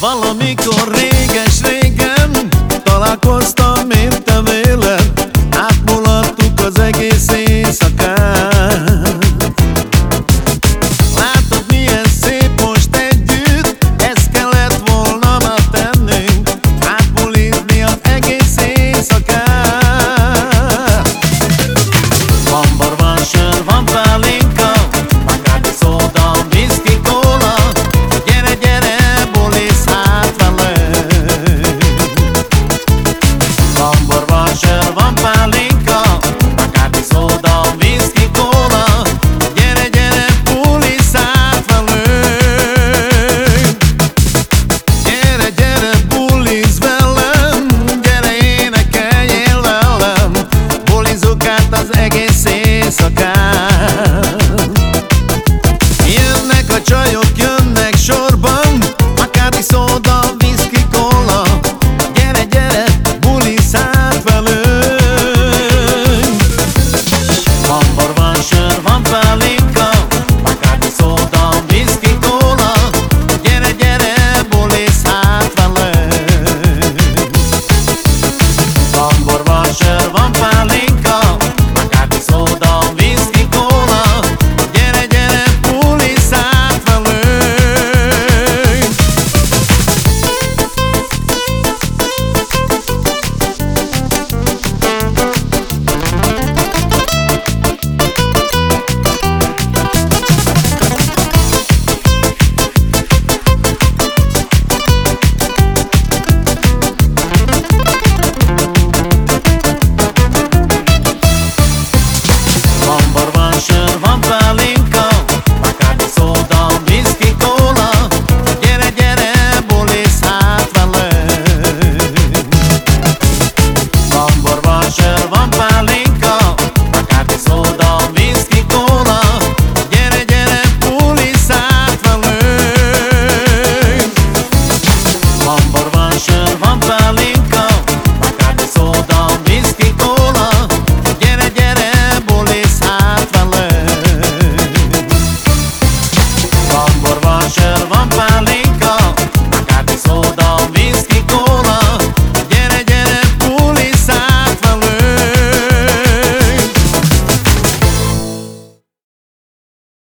Valon